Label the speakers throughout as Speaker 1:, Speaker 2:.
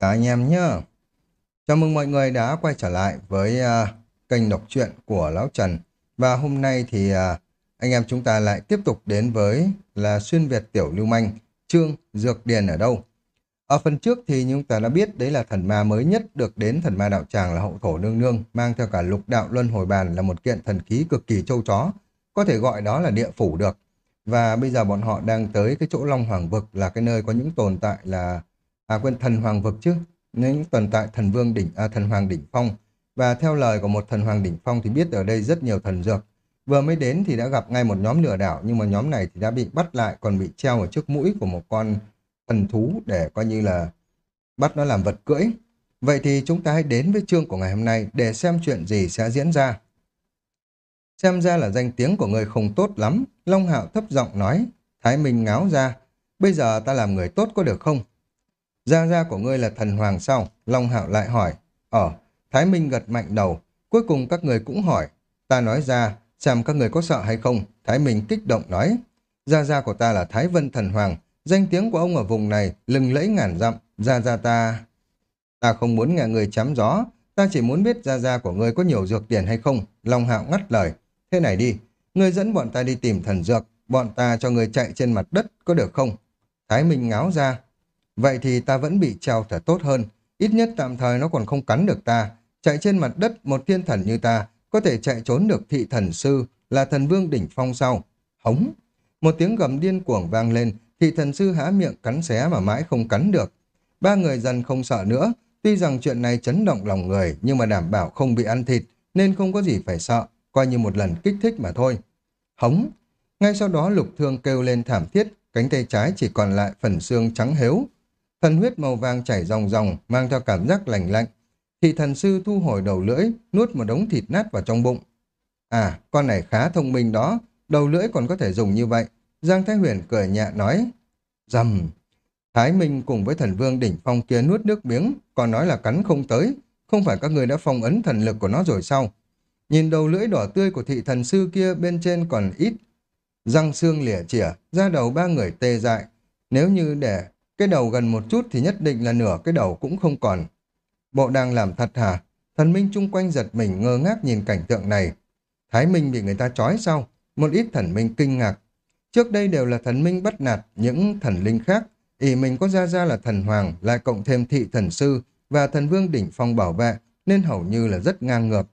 Speaker 1: cả anh em nhé. Chào mừng mọi người đã quay trở lại với uh, kênh đọc truyện của Lão Trần. Và hôm nay thì uh, anh em chúng ta lại tiếp tục đến với là xuyên Việt tiểu lưu manh, chương Dược Điền ở đâu. Ở phần trước thì chúng ta đã biết đấy là thần ma mới nhất được đến thần ma đạo tràng là hậu thổ nương nương, mang theo cả lục đạo luân hồi bàn là một kiện thần khí cực kỳ châu chó, có thể gọi đó là địa phủ được. Và bây giờ bọn họ đang tới cái chỗ Long Hoàng Vực là cái nơi có những tồn tại là à quên thần hoàng vực chứ. Những tồn tại thần vương đỉnh à, thần hoàng đỉnh phong. Và theo lời của một thần hoàng đỉnh phong thì biết ở đây rất nhiều thần dược. Vừa mới đến thì đã gặp ngay một nhóm lừa đảo nhưng mà nhóm này thì đã bị bắt lại còn bị treo ở trước mũi của một con thần thú để coi như là bắt nó làm vật cưỡi. Vậy thì chúng ta hãy đến với chương của ngày hôm nay để xem chuyện gì sẽ diễn ra. Xem ra là danh tiếng của người không tốt lắm. Long hạo thấp giọng nói thái minh ngáo ra bây giờ ta làm người tốt có được không? Gia gia của ngươi là thần hoàng sao? Long Hạo lại hỏi. Ờ, Thái Minh gật mạnh đầu. Cuối cùng các người cũng hỏi. Ta nói ra, xem các người có sợ hay không? Thái Minh kích động nói. Gia gia của ta là Thái Vân Thần Hoàng. Danh tiếng của ông ở vùng này lừng lẫy ngàn dặm. Gia gia ta... Ta không muốn nghe người chám gió. Ta chỉ muốn biết gia gia của ngươi có nhiều dược tiền hay không. Long Hạo ngắt lời. Thế này đi, ngươi dẫn bọn ta đi tìm thần dược. Bọn ta cho ngươi chạy trên mặt đất có được không? Thái Minh ngáo ra. Vậy thì ta vẫn bị treo thật tốt hơn. Ít nhất tạm thời nó còn không cắn được ta. Chạy trên mặt đất một thiên thần như ta, có thể chạy trốn được thị thần sư là thần vương đỉnh phong sau. Hống! Một tiếng gầm điên cuồng vang lên, thị thần sư há miệng cắn xé mà mãi không cắn được. Ba người dần không sợ nữa. Tuy rằng chuyện này chấn động lòng người, nhưng mà đảm bảo không bị ăn thịt, nên không có gì phải sợ. Coi như một lần kích thích mà thôi. Hống! Ngay sau đó lục thương kêu lên thảm thiết, cánh tay trái chỉ còn lại phần xương trắng héo Thần huyết màu vàng chảy ròng ròng, mang theo cảm giác lành lạnh. Thì thần sư thu hồi đầu lưỡi, nuốt một đống thịt nát vào trong bụng. À, con này khá thông minh đó, đầu lưỡi còn có thể dùng như vậy. Giang Thái Huyền cười nhẹ nói. Dầm! Thái Minh cùng với thần vương đỉnh phong kia nuốt nước miếng, còn nói là cắn không tới. Không phải các người đã phong ấn thần lực của nó rồi sao? Nhìn đầu lưỡi đỏ tươi của thị thần sư kia bên trên còn ít. Răng xương lìa chỉa, ra đầu ba người tê dại. Nếu như để cái đầu gần một chút thì nhất định là nửa cái đầu cũng không còn. Bộ đang làm thật hả? Thần minh chung quanh giật mình ngơ ngác nhìn cảnh tượng này. Thái Minh bị người ta trói sao? Một ít thần minh kinh ngạc. Trước đây đều là thần minh bắt nạt những thần linh khác. ỷ mình có ra ra là thần hoàng, lại cộng thêm thị thần sư và thần vương đỉnh phong bảo vệ, nên hầu như là rất ngang ngược.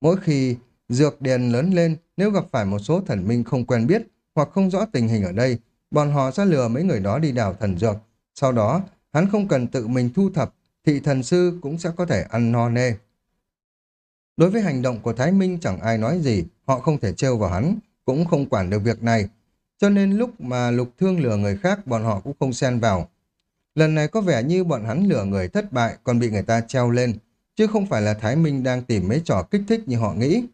Speaker 1: Mỗi khi dược điền lớn lên, nếu gặp phải một số thần minh không quen biết hoặc không rõ tình hình ở đây, bọn họ sẽ lừa mấy người đó đi đào thần dược, sau đó, hắn không cần tự mình thu thập, thị thần sư cũng sẽ có thể ăn no nê. Đối với hành động của Thái Minh chẳng ai nói gì, họ không thể trêu vào hắn, cũng không quản được việc này. Cho nên lúc mà lục thương lừa người khác, bọn họ cũng không xen vào. Lần này có vẻ như bọn hắn lừa người thất bại còn bị người ta treo lên, chứ không phải là Thái Minh đang tìm mấy trò kích thích như họ nghĩ.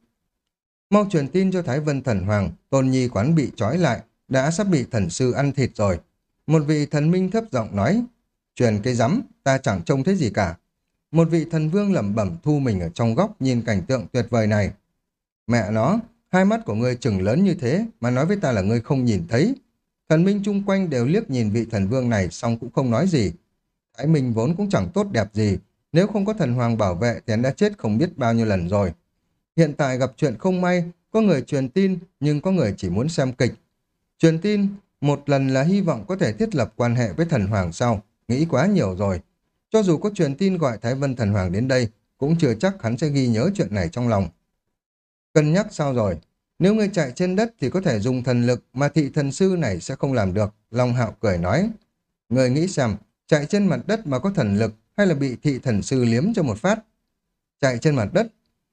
Speaker 1: Mau truyền tin cho Thái Vân Thần Hoàng, Tôn Nhi quán bị trói lại, đã sắp bị thần sư ăn thịt rồi. Một vị thần minh thấp giọng nói, truyền cái rắm, ta chẳng trông thấy gì cả. Một vị thần vương lẩm bẩm thu mình ở trong góc nhìn cảnh tượng tuyệt vời này. Mẹ nó, hai mắt của ngươi chừng lớn như thế mà nói với ta là ngươi không nhìn thấy. Thần minh chung quanh đều liếc nhìn vị thần vương này xong cũng không nói gì. Thái Minh vốn cũng chẳng tốt đẹp gì, nếu không có thần hoàng bảo vệ thì hắn đã chết không biết bao nhiêu lần rồi. Hiện tại gặp chuyện không may, có người truyền tin nhưng có người chỉ muốn xem kịch. Truyền tin một lần là hy vọng có thể thiết lập quan hệ với thần hoàng sau, nghĩ quá nhiều rồi. Cho dù có truyền tin gọi Thái Vân thần hoàng đến đây, cũng chưa chắc hắn sẽ ghi nhớ chuyện này trong lòng. Cân nhắc sao rồi? Nếu ngươi chạy trên đất thì có thể dùng thần lực mà thị thần sư này sẽ không làm được. Long hạo cười nói. Người nghĩ xem, chạy trên mặt đất mà có thần lực hay là bị thị thần sư liếm cho một phát? Chạy trên mặt đất,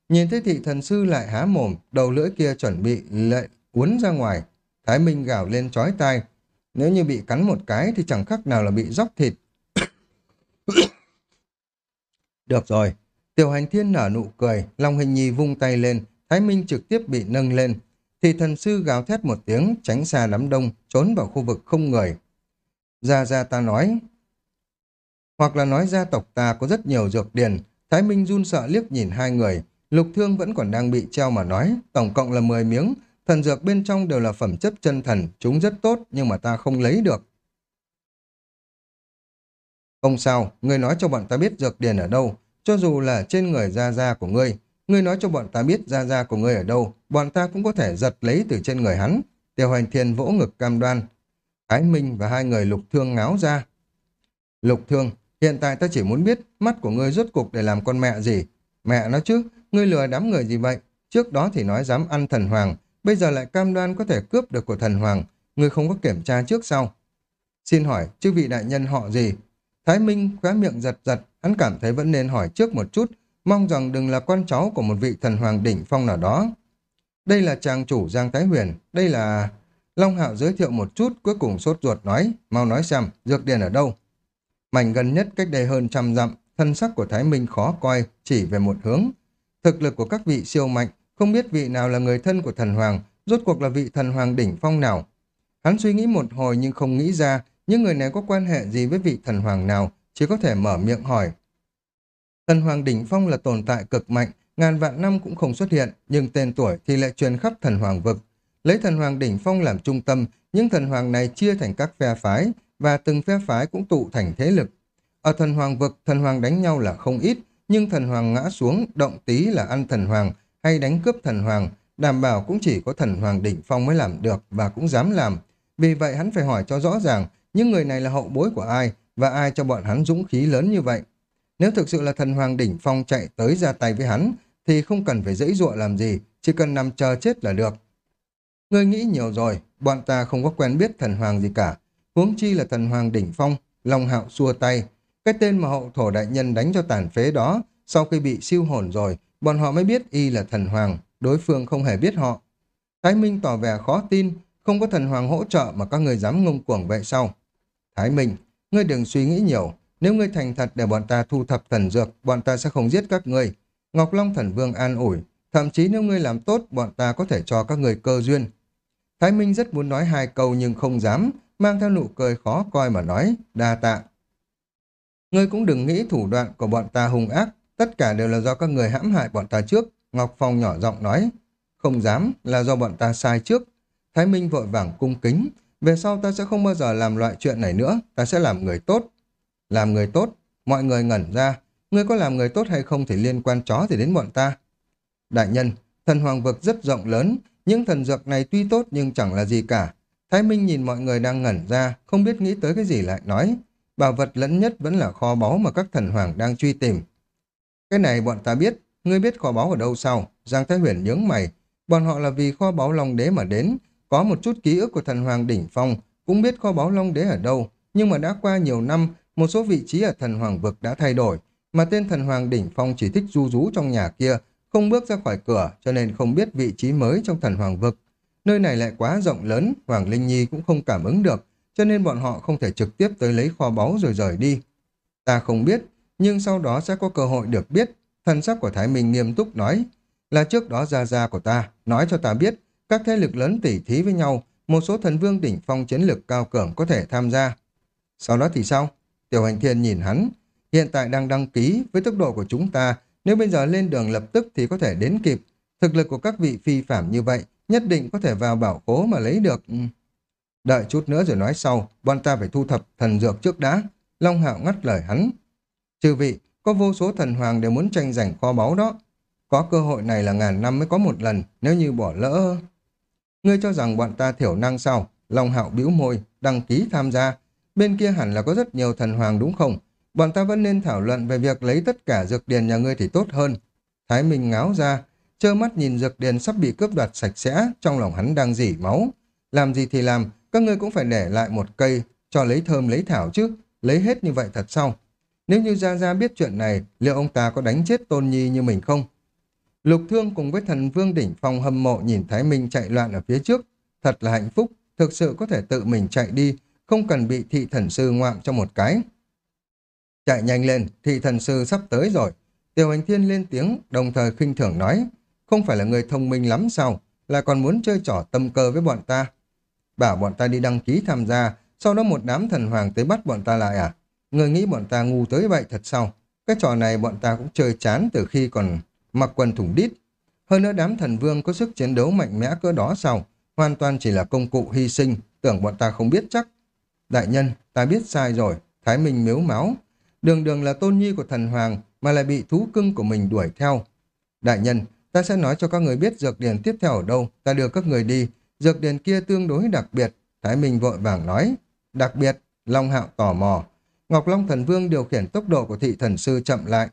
Speaker 1: nhìn thấy thị thần sư lại há mồm, đầu lưỡi kia chuẩn bị lệ uốn ra ngoài, Thái Minh gào lên chói tai. Nếu như bị cắn một cái thì chẳng khác nào là bị róc thịt. Được rồi. Tiểu hành thiên nở nụ cười, Long Hình Nhi vung tay lên, Thái Minh trực tiếp bị nâng lên. Thì thần sư gào thét một tiếng, tránh xa đám đông, trốn vào khu vực không người. Ra ra ta nói, hoặc là nói gia tộc ta có rất nhiều dược điển, Thái Minh run sợ liếc nhìn hai người, lục thương vẫn còn đang bị treo mà nói, tổng cộng là 10 miếng, Thần dược bên trong đều là phẩm chất chân thần, chúng rất tốt nhưng mà ta không lấy được. Không sao, ngươi nói cho bọn ta biết dược điền ở đâu, cho dù là trên người Gia Gia của ngươi. Ngươi nói cho bọn ta biết Gia Gia của ngươi ở đâu, bọn ta cũng có thể giật lấy từ trên người hắn. Tiêu Hoành Thiên vỗ ngực cam đoan. Thái Minh và hai người lục thương ngáo ra. Lục thương, hiện tại ta chỉ muốn biết mắt của ngươi rốt cục để làm con mẹ gì. Mẹ nó chứ, ngươi lừa đám người gì vậy? Trước đó thì nói dám ăn thần hoàng, bây giờ lại cam đoan có thể cướp được của thần hoàng. người không có kiểm tra trước sau. Xin hỏi, chư vị đại nhân họ gì? Thái Minh khóe miệng giật giật, hắn cảm thấy vẫn nên hỏi trước một chút, mong rằng đừng là con cháu của một vị thần hoàng đỉnh phong nào đó. Đây là chàng chủ Giang Thái Huyền, đây là... Long Hạo giới thiệu một chút, cuối cùng sốt ruột nói, mau nói xem, dược điền ở đâu? Mảnh gần nhất cách đây hơn trăm dặm, thân sắc của Thái Minh khó coi, chỉ về một hướng. Thực lực của các vị siêu mạnh, không biết vị nào là người thân của thần hoàng, rốt cuộc là vị thần hoàng đỉnh phong nào. Hắn suy nghĩ một hồi nhưng không nghĩ ra những người này có quan hệ gì với vị thần hoàng nào, chỉ có thể mở miệng hỏi. Thần hoàng đỉnh phong là tồn tại cực mạnh, ngàn vạn năm cũng không xuất hiện, nhưng tên tuổi thì lại truyền khắp thần hoàng vực. Lấy thần hoàng đỉnh phong làm trung tâm, những thần hoàng này chia thành các phe phái, và từng phe phái cũng tụ thành thế lực. Ở thần hoàng vực, thần hoàng đánh nhau là không ít, nhưng thần hoàng ngã xuống, động tí là ăn thần hoàng, hay đánh cướp thần hoàng, đảm bảo cũng chỉ có thần hoàng đỉnh phong mới làm được và cũng dám làm. Vì vậy hắn phải hỏi cho rõ ràng, những người này là hậu bối của ai và ai cho bọn hắn dũng khí lớn như vậy. Nếu thực sự là thần hoàng đỉnh phong chạy tới ra tay với hắn, thì không cần phải dãy dụa làm gì, chỉ cần nằm chờ chết là được. Ngươi nghĩ nhiều rồi, bọn ta không có quen biết thần hoàng gì cả. Huống chi là thần hoàng đỉnh phong, Long Hạo xua tay. Cái tên mà hậu thổ đại nhân đánh cho tàn phế đó, sau khi bị siêu hồn rồi, bọn họ mới biết y là thần hoàng, đối phương không hề biết họ. Thái Minh tỏ vẻ khó tin, không có thần hoàng hỗ trợ mà các người dám ngông cuồng vậy sao? Thái Minh, ngươi đừng suy nghĩ nhiều, nếu ngươi thành thật để bọn ta thu thập thần dược, bọn ta sẽ không giết các ngươi. Ngọc Long thần vương an ủi, thậm chí nếu ngươi làm tốt, bọn ta có thể cho các người cơ duyên. Thái Minh rất muốn nói hai câu nhưng không dám, mang theo nụ cười khó coi mà nói, đa tạ. Ngươi cũng đừng nghĩ thủ đoạn của bọn ta hung ác, tất cả đều là do các người hãm hại bọn ta trước, Ngọc Phong nhỏ giọng nói. Không dám là do bọn ta sai trước. Thái Minh vội vàng cung kính, về sau ta sẽ không bao giờ làm loại chuyện này nữa, ta sẽ làm người tốt. Làm người tốt, mọi người ngẩn ra, ngươi có làm người tốt hay không thì liên quan chó thì đến bọn ta. Đại nhân, thần hoàng vực rất rộng lớn, những thần dược này tuy tốt nhưng chẳng là gì cả. Thái Minh nhìn mọi người đang ngẩn ra, không biết nghĩ tới cái gì lại nói. Bảo vật lẫn nhất vẫn là kho báu mà các thần hoàng đang truy tìm. Cái này bọn ta biết, ngươi biết kho báu ở đâu sao? Giang Thái Huyền nhướng mày. Bọn họ là vì kho báu Long Đế mà đến, có một chút ký ức của thần hoàng đỉnh phong, cũng biết kho báu Long Đế ở đâu, nhưng mà đã qua nhiều năm, một số vị trí ở thần hoàng vực đã thay đổi, mà tên thần hoàng đỉnh phong chỉ thích du rú trong nhà kia, không bước ra khỏi cửa cho nên không biết vị trí mới trong thần hoàng vực. Nơi này lại quá rộng lớn, Hoàng Linh Nhi cũng không cảm ứng được, cho nên bọn họ không thể trực tiếp tới lấy kho báu rồi rời đi. Ta không biết, nhưng sau đó sẽ có cơ hội được biết. Thần sắc của Thái Minh nghiêm túc nói, là trước đó gia gia của ta, nói cho ta biết, các thế lực lớn tỉ thí với nhau, một số thần vương đỉnh phong chiến lực cao cường có thể tham gia. Sau đó thì sao? Tiểu hành thiên nhìn hắn, hiện tại đang đăng ký với tốc độ của chúng ta, nếu bây giờ lên đường lập tức thì có thể đến kịp. Thực lực của các vị phi phạm như vậy, nhất định có thể vào bảo cố mà lấy được. Đợi chút nữa rồi nói sau, bọn ta phải thu thập thần dược trước đã. Long Hạo ngắt lời hắn. Chư vị, có vô số thần hoàng đều muốn tranh giành kho báu đó. Có cơ hội này là ngàn năm mới có một lần, nếu như bỏ lỡ... Ngươi cho rằng bọn ta thiểu năng sao? Long Hạo bĩu môi, đăng ký tham gia. Bên kia hẳn là có rất nhiều thần hoàng đúng không? Bọn ta vẫn nên thảo luận về việc lấy tất cả dược điền nhà ngươi thì tốt hơn. Thái Minh ngáo ra, trơ mắt nhìn dược điền sắp bị cướp đoạt sạch sẽ, trong lòng hắn đang dỉ máu. Làm gì thì làm, các ngươi cũng phải để lại một cây, cho lấy thơm lấy thảo chứ, lấy hết như vậy thật sao? Nếu như Gia Gia biết chuyện này, liệu ông ta có đánh chết Tôn Nhi như mình không? Lục Thương cùng với thần Vương Đỉnh Phong hâm mộ nhìn Thái Minh chạy loạn ở phía trước. Thật là hạnh phúc, thực sự có thể tự mình chạy đi, không cần bị thị thần sư ngoạm cho một cái. Chạy nhanh lên, thị thần sư sắp tới rồi. Tiểu hành thiên lên tiếng, đồng thời khinh thường nói, không phải là người thông minh lắm sao, là còn muốn chơi trò tâm cơ với bọn ta. Bảo bọn ta đi đăng ký tham gia, sau đó một đám thần hoàng tới bắt bọn ta lại à? Người nghĩ bọn ta ngu tới vậy thật sao? Cái trò này bọn ta cũng chơi chán từ khi còn mặc quần thủng đít. Hơn nữa đám thần vương có sức chiến đấu mạnh mẽ cỡ đó sao? Hoàn toàn chỉ là công cụ hy sinh, tưởng bọn ta không biết chắc. Đại nhân, ta biết sai rồi, Thái Minh miếu máu. đường đường là tôn nhi của thần hoàng mà lại bị thú cưng của mình đuổi theo. Đại nhân, ta sẽ nói cho các người biết dược điền tiếp theo ở đâu, ta đưa các người đi. Dược điền kia tương đối đặc biệt, Thái Minh vội vàng nói. Đặc biệt, Long Hạo tò mò. Ngọc Long Thần Vương điều khiển tốc độ của thị thần sư chậm lại.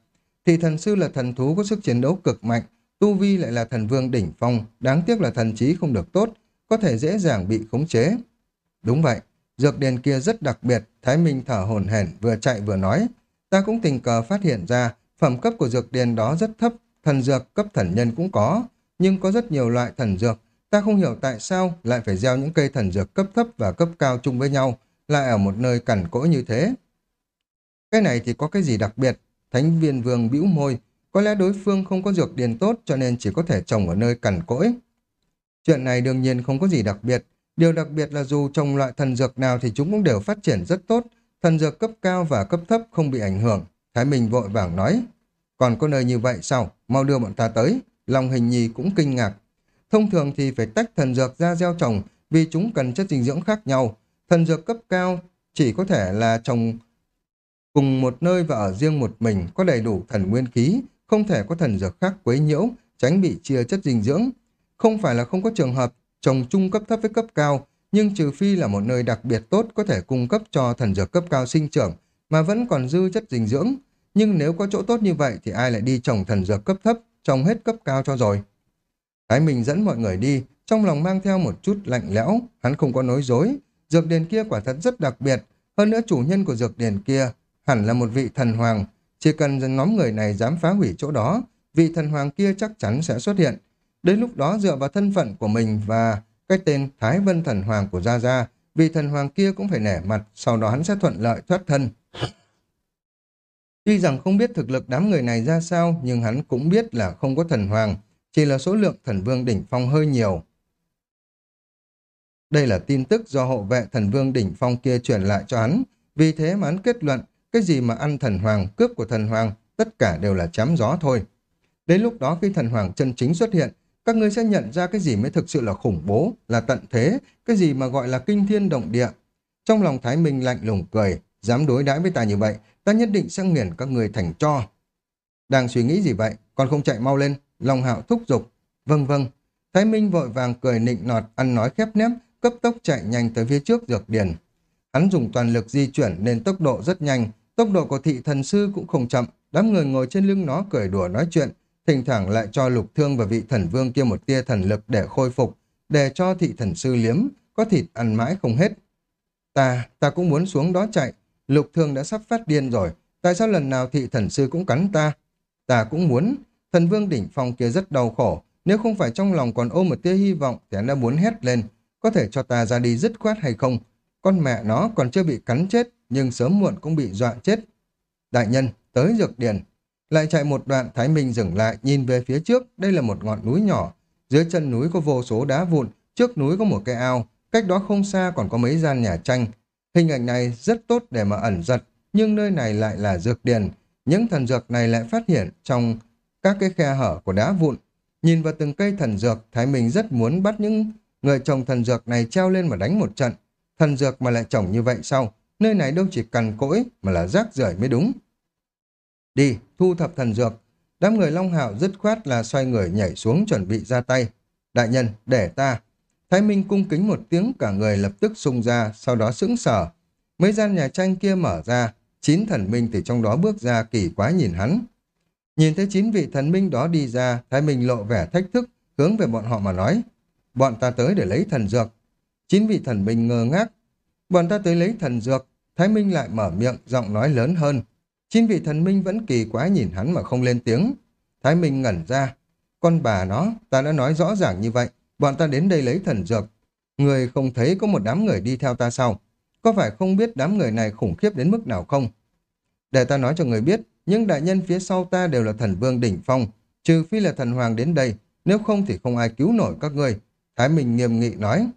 Speaker 1: Thị thần sư là thần thú có sức chiến đấu cực mạnh, Tu Vi lại là thần vương đỉnh phong, đáng tiếc là thần trí không được tốt, có thể dễ dàng bị khống chế. Đúng vậy, dược điền kia rất đặc biệt, Thái Minh thở hổn hển vừa chạy vừa nói. Ta cũng tình cờ phát hiện ra, phẩm cấp của dược điền đó rất thấp, thần dược cấp thần nhân cũng có, nhưng có rất nhiều loại thần dược. Ta không hiểu tại sao lại phải gieo những cây thần dược cấp thấp và cấp cao chung với nhau, lại ở một nơi cằn cỗi như thế. Cái này thì có cái gì đặc biệt? Thánh viên vương bĩu môi, có lẽ đối phương không có dược điền tốt cho nên chỉ có thể trồng ở nơi cằn cỗi. Chuyện này đương nhiên không có gì đặc biệt. Điều đặc biệt là dù trồng loại thần dược nào thì chúng cũng đều phát triển rất tốt. Thần dược cấp cao và cấp thấp không bị ảnh hưởng. Thái Minh vội vàng nói. Còn có nơi như vậy sao? Mau đưa bọn ta tới. Long hình nhi cũng kinh ngạc. Thông thường thì phải tách thần dược ra gieo trồng vì chúng cần chất dinh dưỡng khác nhau. Thần dược cấp cao chỉ có thể là trồng cùng một nơi và ở riêng một mình có đầy đủ thần nguyên khí, không thể có thần dược khác quấy nhiễu, tránh bị chia chất dinh dưỡng. Không phải là không có trường hợp trồng chung cấp thấp với cấp cao, nhưng trừ phi là một nơi đặc biệt tốt có thể cung cấp cho thần dược cấp cao sinh trưởng, mà vẫn còn dư chất dinh dưỡng. Nhưng nếu có chỗ tốt như vậy thì ai lại đi trồng thần dược cấp thấp, trồng hết cấp cao cho rồi. Thái Minh dẫn mọi người đi, trong lòng mang theo một chút lạnh lẽo, hắn không có nói dối. Dược điền kia quả thật rất đặc biệt, hơn nữa chủ nhân của dược điền kia hẳn là một vị thần hoàng, chỉ cần nhóm người này dám phá hủy chỗ đó, vị thần hoàng kia chắc chắn sẽ xuất hiện. Đến lúc đó dựa vào thân phận của mình và cái tên Thái Vân Thần Hoàng của Gia Gia, vị thần hoàng kia cũng phải nể mặt, sau đó hắn sẽ thuận lợi thoát thân. Tuy rằng không biết thực lực đám người này ra sao, nhưng hắn cũng biết là không có thần hoàng, chỉ là số lượng thần vương đỉnh phong hơi nhiều. Đây là tin tức do hộ vệ thần vương đỉnh phong kia truyền lại cho hắn, vì thế mà hắn kết luận cái gì mà ăn thần hoàng, cướp của thần hoàng, tất cả đều là chém gió thôi. Đến lúc đó khi thần hoàng chân chính xuất hiện, các ngươi sẽ nhận ra cái gì mới thực sự là khủng bố, là tận thế, cái gì mà gọi là kinh thiên động địa. Trong lòng Thái Minh lạnh lùng cười, dám đối đãi với ta như vậy, ta nhất định sẽ nghiền các ngươi thành cho. Đang suy nghĩ gì vậy, còn không chạy mau lên, Long Hạo thúc giục. Vâng vâng, Thái Minh vội vàng cười nịnh nọt, ăn nói khép nép, cấp tốc chạy nhanh tới phía trước dược điền. Hắn dùng toàn lực di chuyển nên tốc độ rất nhanh, tốc độ của thị thần sư cũng không chậm, đám người ngồi trên lưng nó cười đùa nói chuyện, thỉnh thoảng lại cho lục thương và vị thần vương kia một tia thần lực để khôi phục, để cho thị thần sư liếm, có thịt ăn mãi không hết. Ta, ta cũng muốn xuống đó chạy, lục thương đã sắp phát điên rồi, tại sao lần nào thị thần sư cũng cắn ta? Ta cũng muốn, thần vương đỉnh phong kia rất đau khổ, nếu không phải trong lòng còn ôm một tia hy vọng thì anh đã muốn hét lên, có thể cho ta ra đi dứt khoát hay không? Con mẹ nó còn chưa bị cắn chết, nhưng sớm muộn cũng bị dọa chết. Đại nhân, tới dược điền. Lại chạy một đoạn, Thái Minh dừng lại, nhìn về phía trước, đây là một ngọn núi nhỏ. Dưới chân núi có vô số đá vụn, trước núi có một cái ao, cách đó không xa còn có mấy gian nhà tranh. Hình ảnh này rất tốt để mà ẩn giật, nhưng nơi này lại là dược điền. Những thần dược này lại phát hiện trong các cái khe hở của đá vụn. Nhìn vào từng cây thần dược, Thái Minh rất muốn bắt những người trồng thần dược này treo lên mà đánh một trận. Thần dược mà lại trồng như vậy sao? Nơi này đâu chỉ cằn cỗi mà là rác rưởi mới đúng. Đi, thu thập thần dược. Đám người Long Hạo dứt khoát là xoay người nhảy xuống chuẩn bị ra tay. Đại nhân, để ta. Thái Minh cung kính một tiếng cả người lập tức sung ra, sau đó sững sở. Mấy gian nhà tranh kia mở ra, chín thần minh từ trong đó bước ra kỳ quá nhìn hắn. Nhìn thấy chín vị thần minh đó đi ra, Thái Minh lộ vẻ thách thức, hướng về bọn họ mà nói. Bọn ta tới để lấy thần dược. Chín vị thần minh ngơ ngác. Bọn ta tới lấy thần dược. Thái Minh lại mở miệng, giọng nói lớn hơn. Chín vị thần minh vẫn kỳ quái nhìn hắn mà không lên tiếng. Thái Minh ngẩn ra. Con bà nó, ta đã nói rõ ràng như vậy. Bọn ta đến đây lấy thần dược. Người không thấy có một đám người đi theo ta sao? Có phải không biết đám người này khủng khiếp đến mức nào không? Để ta nói cho người biết, những đại nhân phía sau ta đều là thần vương đỉnh phong, trừ phi là thần hoàng đến đây, nếu không thì không ai cứu nổi các ngươi. Thái Minh nghiêm nghị nói.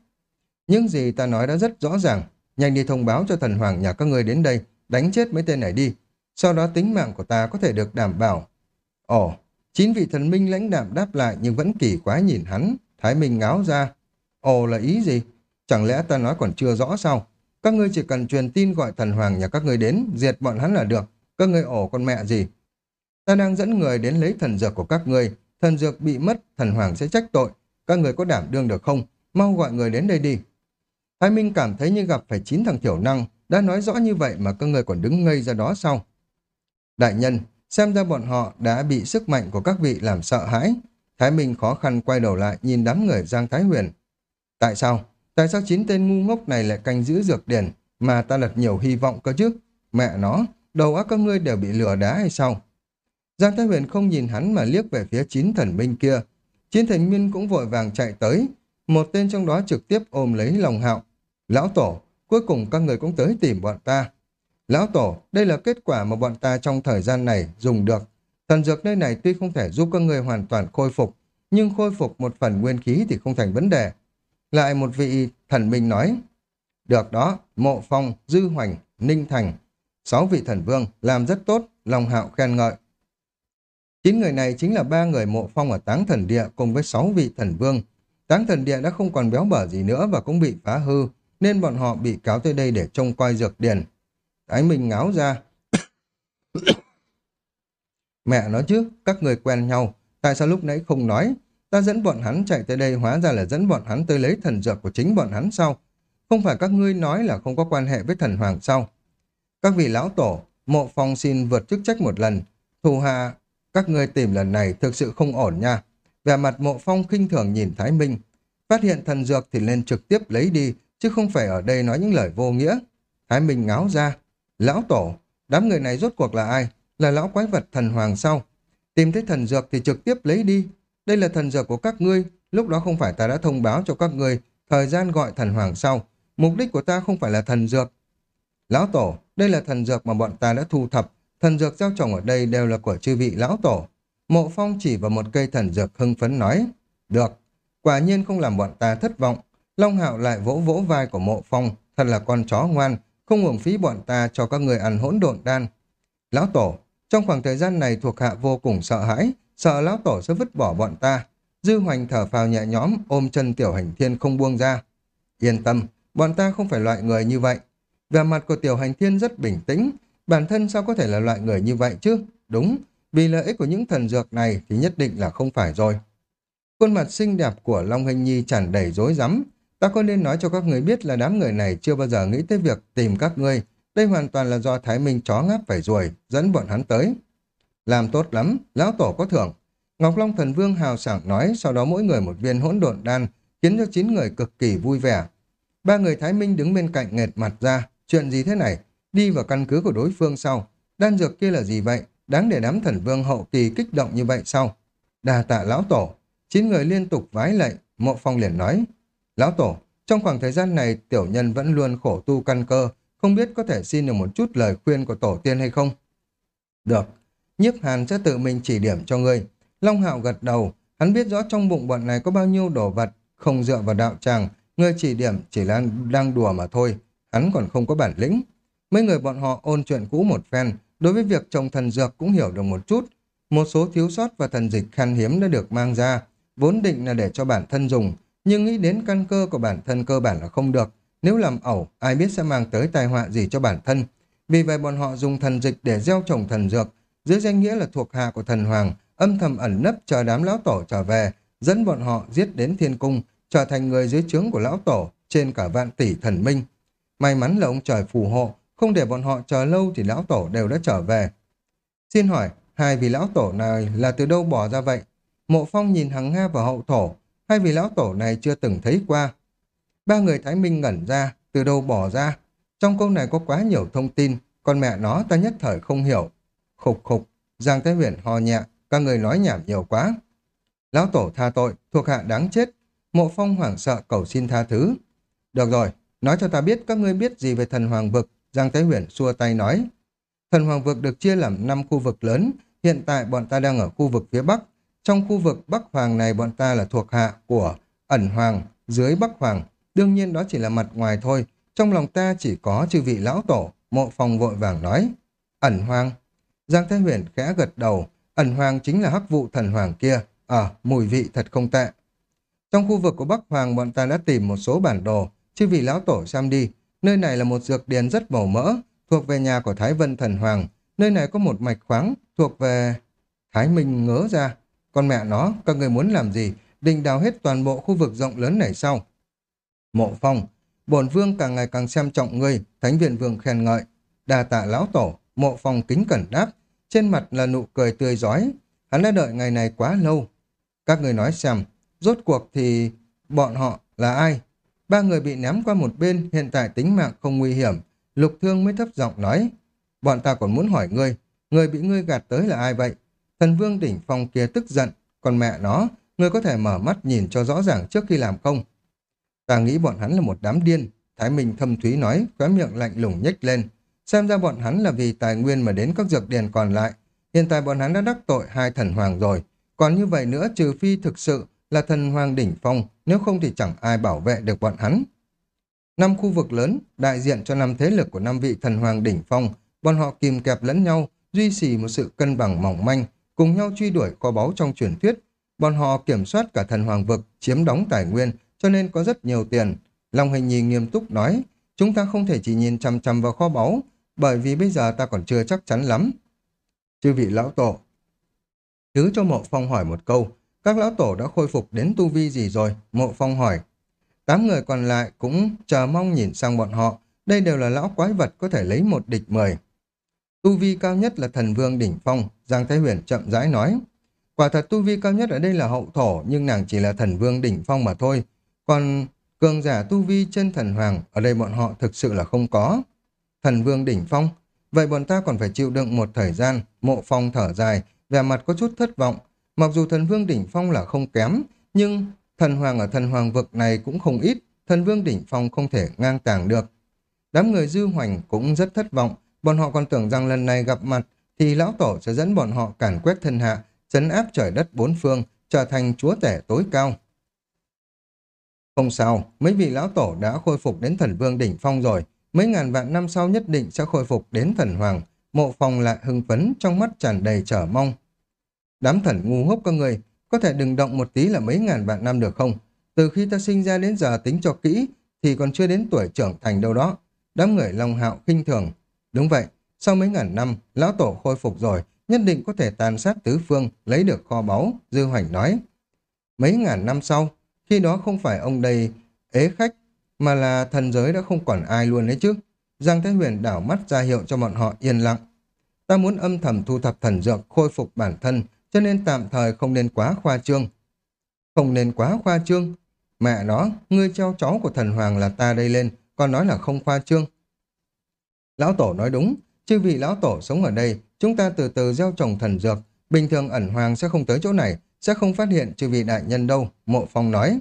Speaker 1: Những gì ta nói đã rất rõ ràng, nhanh đi thông báo cho thần hoàng nhà các ngươi đến đây, đánh chết mấy tên này đi, sau đó tính mạng của ta có thể được đảm bảo. Ồ, chín vị thần minh lãnh đạm đáp lại nhưng vẫn kỳ quái nhìn hắn, Thái Minh ngáo ra. Ồ là ý gì? Chẳng lẽ ta nói còn chưa rõ sao? Các ngươi chỉ cần truyền tin gọi thần hoàng nhà các ngươi đến, diệt bọn hắn là được. Các ngươi ổ con mẹ gì? Ta đang dẫn người đến lấy thần dược của các ngươi. Thần dược bị mất, thần hoàng sẽ trách tội. Các người có đảm đương được không? Mau gọi người đến đây đi. Thái Minh cảm thấy như gặp phải chín thằng thiểu năng. Đã nói rõ như vậy mà các người còn đứng ngây ra đó sao? Đại nhân, xem ra bọn họ đã bị sức mạnh của các vị làm sợ hãi. Thái Minh khó khăn quay đầu lại nhìn đám người Giang Thái Huyền. Tại sao? Tại sao chín tên ngu ngốc này lại canh giữ dược điển mà ta đặt nhiều hy vọng cơ chứ? Mẹ nó, đầu óc các ngươi đều bị lừa đá hay sao? Giang Thái Huyền không nhìn hắn mà liếc về phía chín thần minh kia. Chín thần minh cũng vội vàng chạy tới. Một tên trong đó trực tiếp ôm lấy lòng hạo. Lão Tổ, cuối cùng các người cũng tới tìm bọn ta. Lão Tổ, đây là kết quả mà bọn ta trong thời gian này dùng được. Thần dược nơi này tuy không thể giúp các người hoàn toàn khôi phục, nhưng khôi phục một phần nguyên khí thì không thành vấn đề. Lại một vị thần minh nói, được đó, Mộ Phong, Dư Hoành, Ninh Thành, sáu vị thần vương làm rất tốt, lòng hạo khen ngợi. Chín người này chính là ba người Mộ Phong ở Táng Thần Địa cùng với sáu vị thần vương. Táng Thần Địa đã không còn béo bở gì nữa và cũng bị phá hư, nên bọn họ bị cáo tới đây để trông coi dược điển. Thái Minh ngáo ra. Mẹ nói chứ, các người quen nhau, tại sao lúc nãy không nói? Ta dẫn bọn hắn chạy tới đây hóa ra là dẫn bọn hắn tới lấy thần dược của chính bọn hắn sau. Không phải các ngươi nói là không có quan hệ với thần hoàng sau. Các vị lão tổ, mộ phong xin vượt chức trách một lần. Thù hạ, các ngươi tìm lần này thực sự không ổn nha. Về mặt mộ phong khinh thường nhìn Thái Minh. Phát hiện thần dược thì lên trực tiếp lấy đi, chứ không phải ở đây nói những lời vô nghĩa. Thái Minh ngáo ra. Lão tổ, đám người này rốt cuộc là ai? Là lão quái vật thần hoàng sau. Tìm thấy thần dược thì trực tiếp lấy đi. Đây là thần dược của các ngươi. Lúc đó không phải ta đã thông báo cho các ngươi thời gian gọi thần hoàng sau. Mục đích của ta không phải là thần dược. Lão tổ, đây là thần dược mà bọn ta đã thu thập. Thần dược gieo trồng ở đây đều là của chư vị lão tổ. Mộ phong chỉ vào một cây thần dược hưng phấn nói. Được, quả nhiên không làm bọn ta thất vọng. Long hạo lại vỗ vỗ vai của mộ phong. Thật là con chó ngoan, không uổng phí bọn ta cho các người ăn hỗn độn đan. Lão Tổ, trong khoảng thời gian này thuộc hạ vô cùng sợ hãi, sợ Lão Tổ sẽ vứt bỏ bọn ta. Dư hoành thở phào nhẹ nhõm, ôm chân tiểu hành thiên không buông ra. Yên tâm, bọn ta không phải loại người như vậy. Về mặt của tiểu hành thiên rất bình tĩnh, bản thân sao có thể là loại người như vậy chứ? Đúng, vì lợi ích của những thần dược này thì nhất định là không phải rồi. Khuôn mặt xinh đẹp của Long Hình Nhi tràn đầy rối rắm, Ta có nên nói cho các người biết là đám người này chưa bao giờ nghĩ tới việc tìm các ngươi. Đây hoàn toàn là do Thái Minh chó ngáp phải ruồi, dẫn bọn hắn tới. Làm tốt lắm, lão tổ có thưởng. Ngọc Long Thần Vương hào sảng nói, sau đó mỗi người một viên hỗn độn đan, khiến cho chín người cực kỳ vui vẻ. Ba người Thái Minh đứng bên cạnh nghệt mặt ra, chuyện gì thế này? Đi vào căn cứ của đối phương sau. Đan dược kia là gì vậy? Đáng để đám thần vương hậu kỳ kích động như vậy sau. Đà tạ lão tổ. Chín người liên tục vái lạy, mộ phong liền nói, Lão Tổ, trong khoảng thời gian này tiểu nhân vẫn luôn khổ tu căn cơ, không biết có thể xin được một chút lời khuyên của tổ tiên hay không? Được, nhiếp hàn sẽ tự mình chỉ điểm cho ngươi. Long Hạo gật đầu, hắn biết rõ trong bụng bọn này có bao nhiêu đồ vật, không dựa vào đạo tràng, ngươi chỉ điểm chỉ là đang đùa mà thôi, hắn còn không có bản lĩnh. Mấy người bọn họ ôn chuyện cũ một phen, đối với việc trồng thần dược cũng hiểu được một chút. Một số thiếu sót và thần dịch khan hiếm đã được mang ra, vốn định là để cho bản thân dùng, nhưng nghĩ đến căn cơ của bản thân cơ bản là không được. Nếu làm ẩu, ai biết sẽ mang tới tai họa gì cho bản thân. Vì vậy bọn họ dùng thần dịch để gieo trồng thần dược, dưới danh nghĩa là thuộc hạ của thần hoàng, âm thầm ẩn nấp chờ đám lão tổ trở về, dẫn bọn họ giết đến thiên cung, trở thành người dưới trướng của lão tổ, trên cả vạn tỷ thần minh. May mắn là ông trời phù hộ, không để bọn họ chờ lâu thì lão tổ đều đã trở về. Xin hỏi, hai vị lão tổ này là từ đâu bỏ ra vậy? Mộ phong nhìn hằng Nga và hậu thổ, Hai vị lão tổ này chưa từng thấy qua. Ba người Thái Minh ngẩn ra, từ đâu bỏ ra. Trong câu này có quá nhiều thông tin, còn mẹ nó ta nhất thời không hiểu. Khục khục, Giang Thái Huyền ho nhẹ, các người nói nhảm nhiều quá. Lão tổ tha tội, thuộc hạ đáng chết. Mộ phong hoảng sợ cầu xin tha thứ. Được rồi, nói cho ta biết các ngươi biết gì về thần hoàng vực. Giang Thái Huyền xua tay nói. Thần hoàng vực được chia làm 5 khu vực lớn, hiện tại bọn ta đang ở khu vực phía Bắc, trong khu vực Bắc Hoàng này bọn ta là thuộc hạ của ẩn hoàng dưới Bắc Hoàng. Đương nhiên đó chỉ là mặt ngoài thôi. Trong lòng ta chỉ có chư vị lão tổ. Mộ phòng vội vàng nói. Ẩn hoàng. Giang Thái Huyền khẽ gật đầu. Ẩn hoàng chính là hắc vụ thần hoàng kia. Ờ, mùi vị thật không tệ. Trong khu vực của Bắc Hoàng bọn ta đã tìm một số bản đồ. Chư vị lão tổ xem đi. Nơi này là một dược điền rất màu mỡ, thuộc về nhà của Thái Vân Thần Hoàng. nơi này có một mạch khoáng thuộc về Thái Minh ngớ ra. Con mẹ nó, các người muốn làm gì? Định đào hết toàn bộ khu vực rộng lớn này sau. Mộ phong, bổn vương càng ngày càng xem trọng ngươi, thánh viện vương khen ngợi. Đà tạ lão tổ, mộ phong kính cẩn đáp, trên mặt là nụ cười tươi giói. Hắn đã đợi ngày này quá lâu. Các người nói xem, rốt cuộc thì bọn họ là ai? Ba người bị ném qua một bên, hiện tại tính mạng không nguy hiểm. Lục thương mới thấp giọng nói. Bọn ta còn muốn hỏi ngươi, người bị ngươi gạt tới là ai vậy? Thần vương đỉnh phong kia tức giận, còn mẹ nó, ngươi có thể mở mắt nhìn cho rõ ràng trước khi làm không? Ta nghĩ bọn hắn là một đám điên. Thái Minh thâm thúy nói, khóe miệng lạnh lùng nhếch lên. Xem ra bọn hắn là vì tài nguyên mà đến các dược điền còn lại. Hiện tại bọn hắn đã đắc tội hai thần hoàng rồi. Còn như vậy nữa trừ phi thực sự là thần hoàng đỉnh phong, nếu không thì chẳng ai bảo vệ được bọn hắn. Năm khu vực lớn, đại diện cho năm thế lực của năm vị thần hoàng đỉnh phong, bọn họ kìm kẹp lẫn nhau, duy trì một sự cân bằng mỏng manh, cùng nhau truy đuổi kho báu trong truyền thuyết. Bọn họ kiểm soát cả thần hoàng vực, chiếm đóng tài nguyên, cho nên có rất nhiều tiền. Long hình nhi nghiêm túc nói, chúng ta không thể chỉ nhìn chằm chằm vào kho báu, bởi vì bây giờ ta còn chưa chắc chắn lắm. Chư vị lão tổ, thứ cho mộ phong hỏi một câu, các lão tổ đã khôi phục đến tu vi gì rồi? Mộ phong hỏi. Tám người còn lại cũng chờ mong nhìn sang bọn họ, đây đều là lão quái vật có thể lấy một địch mười. Tu vi cao nhất là thần vương đỉnh phong, Giang Thái Huyền chậm rãi nói. Quả thật tu vi cao nhất ở đây là hậu thổ, nhưng nàng chỉ là thần vương đỉnh phong mà thôi. Còn cường giả tu vi trên thần hoàng, ở đây bọn họ thực sự là không có. Thần vương đỉnh phong, vậy bọn ta còn phải chịu đựng một thời gian, mộ phong thở dài, vẻ mặt có chút thất vọng. Mặc dù thần vương đỉnh phong là không kém, nhưng thần hoàng ở thần hoàng vực này cũng không ít, thần vương đỉnh phong không thể ngang tàng được. Đám người dư hoành cũng rất thất vọng, bọn họ còn tưởng rằng lần này gặp mặt thì lão tổ sẽ dẫn bọn họ càn quét thân hạ, chấn áp trời đất bốn phương, trở thành chúa tể tối cao. Không sao, mấy vị lão tổ đã khôi phục đến thần vương đỉnh phong rồi, mấy ngàn vạn năm sau nhất định sẽ khôi phục đến thần hoàng. Mộ phong lại hưng phấn, trong mắt tràn đầy trở mong. Đám thần ngu ngốc các người, có thể đừng động một tí là mấy ngàn vạn năm được không? Từ khi ta sinh ra đến giờ tính cho kỹ, thì còn chưa đến tuổi trưởng thành đâu đó. Đám người lòng hạo kinh thường. Đúng vậy, sau mấy ngàn năm, lão tổ khôi phục rồi, nhất định có thể tàn sát tứ phương, lấy được kho báu, Dư Hoành nói. Mấy ngàn năm sau, khi đó không phải ông đây ế khách, mà là thần giới đã không còn ai luôn đấy chứ. Giang Thái Huyền đảo mắt ra hiệu cho bọn họ yên lặng. Ta muốn âm thầm thu thập thần dược, khôi phục bản thân, cho nên tạm thời không nên quá khoa trương. Không nên quá khoa trương. Mẹ nó, ngươi treo cháu của thần hoàng là ta đây lên, còn nói là không khoa trương. Lão Tổ nói đúng, chư vị Lão Tổ sống ở đây, chúng ta từ từ gieo trồng thần dược, bình thường ẩn hoàng sẽ không tới chỗ này, sẽ không phát hiện chư vị đại nhân đâu, mộ phong nói.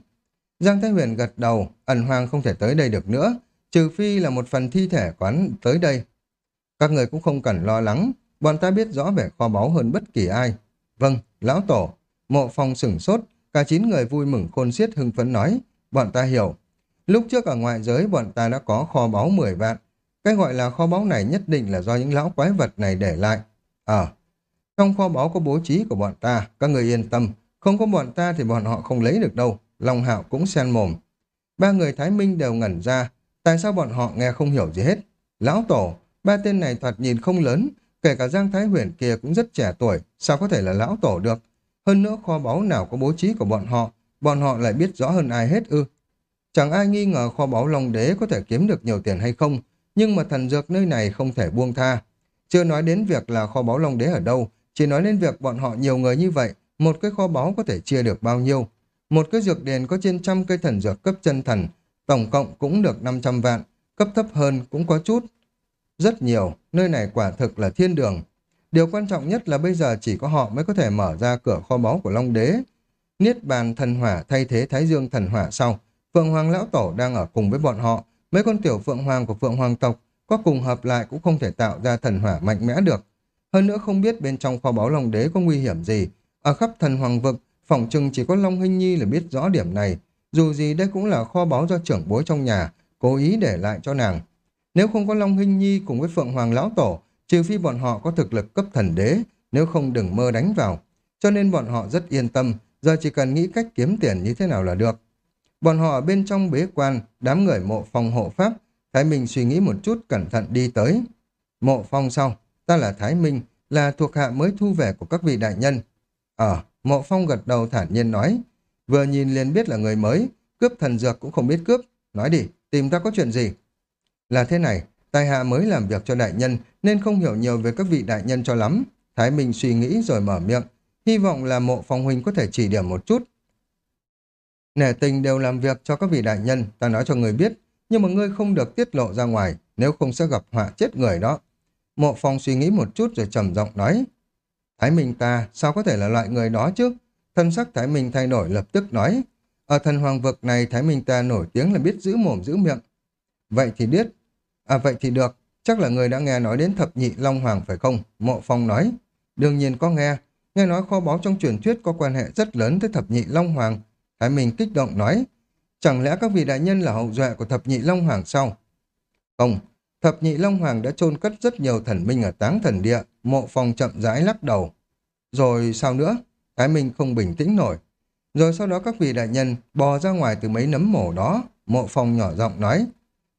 Speaker 1: Giang Thái Huyền gật đầu, ẩn hoàng không thể tới đây được nữa, trừ phi là một phần thi thể quán tới đây. Các người cũng không cần lo lắng, bọn ta biết rõ về kho báu hơn bất kỳ ai. Vâng, lão tổ, mộ phong sửng sốt, cả chín người vui mừng khôn xiết hưng phấn nói, bọn ta hiểu. Lúc trước ở ngoại giới bọn ta đã có kho báu 10 vạn, cái gọi là kho báu này nhất định là do những lão quái vật này để lại. Ờ, trong kho báu có bố trí của bọn ta, các người yên tâm, không có bọn ta thì bọn họ không lấy được đâu. Long Hạo cũng sen mồm. Ba người Thái Minh đều ngẩn ra, tại sao bọn họ nghe không hiểu gì hết. Lão Tổ, ba tên này thoạt nhìn không lớn, kể cả Giang Thái Huyền kia cũng rất trẻ tuổi, sao có thể là Lão Tổ được. Hơn nữa kho báu nào có bố trí của bọn họ, bọn họ lại biết rõ hơn ai hết ư. Chẳng ai nghi ngờ kho báu Long Đế có thể kiếm được nhiều tiền hay không, nhưng mà thần dược nơi này không thể buông tha. Chưa nói đến việc là kho báu Long Đế ở đâu, chỉ nói đến việc bọn họ nhiều người như vậy, một cái kho báu có thể chia được bao nhiêu. Một cái dược điền có trên trăm cây thần dược cấp chân thần, tổng cộng cũng được 500 vạn, cấp thấp hơn cũng có chút. Rất nhiều, nơi này quả thực là thiên đường. Điều quan trọng nhất là bây giờ chỉ có họ mới có thể mở ra cửa kho báu của Long Đế. Niết bàn thần hỏa thay thế Thái Dương thần hỏa sau. Phượng Hoàng Lão Tổ đang ở cùng với bọn họ. Mấy con tiểu Phượng Hoàng của Phượng Hoàng tộc có cùng hợp lại cũng không thể tạo ra thần hỏa mạnh mẽ được. Hơn nữa không biết bên trong kho báu Long Đế có nguy hiểm gì. Ở khắp thần hoàng vực, phỏng chừng chỉ có Long Hinh Nhi là biết rõ điểm này. Dù gì đây cũng là kho báu do trưởng bối trong nhà, cố ý để lại cho nàng. Nếu không có Long Hinh Nhi cùng với Phượng Hoàng Lão Tổ, trừ phi bọn họ có thực lực cấp thần đế, nếu không đừng mơ đánh vào. Cho nên bọn họ rất yên tâm, giờ chỉ cần nghĩ cách kiếm tiền như thế nào là được. Bọn họ ở bên trong bế quan, đám người mộ phong hộ pháp, Thái Minh suy nghĩ một chút cẩn thận đi tới. Mộ phong sau, ta là Thái Minh, là thuộc hạ mới thu về của các vị đại nhân. Ờ, mộ phong gật đầu thản nhiên nói, vừa nhìn liền biết là người mới, cướp thần dược cũng không biết cướp. Nói đi, tìm ta có chuyện gì? Là thế này, tài hạ mới làm việc cho đại nhân nên không hiểu nhiều về các vị đại nhân cho lắm. Thái Minh suy nghĩ rồi mở miệng, hy vọng là mộ phong huynh có thể chỉ điểm một chút. Nể tình đều làm việc cho các vị đại nhân, ta nói cho người biết, nhưng mà ngươi không được tiết lộ ra ngoài, nếu không sẽ gặp họa chết người đó. Mộ phong suy nghĩ một chút rồi trầm giọng nói, Thái Minh ta, sao có thể là loại người đó chứ? Thân sắc Thái Minh thay đổi lập tức nói, ở thần hoàng vực này Thái Minh ta nổi tiếng là biết giữ mồm giữ miệng. Vậy thì biết, à vậy thì được, chắc là người đã nghe nói đến thập nhị Long Hoàng phải không? Mộ Phong nói, đương nhiên có nghe, nghe nói kho báu trong truyền thuyết có quan hệ rất lớn tới thập nhị Long Hoàng. Thái Minh kích động nói, chẳng lẽ các vị đại nhân là hậu duệ của thập nhị Long Hoàng sao? Không, thập nhị Long Hoàng đã chôn cất rất nhiều thần minh ở táng thần địa, mộ phòng chậm rãi lắc đầu. Rồi sao nữa? Thái Minh không bình tĩnh nổi. Rồi sau đó các vị đại nhân bò ra ngoài từ mấy nấm mổ đó, mộ phòng nhỏ giọng nói.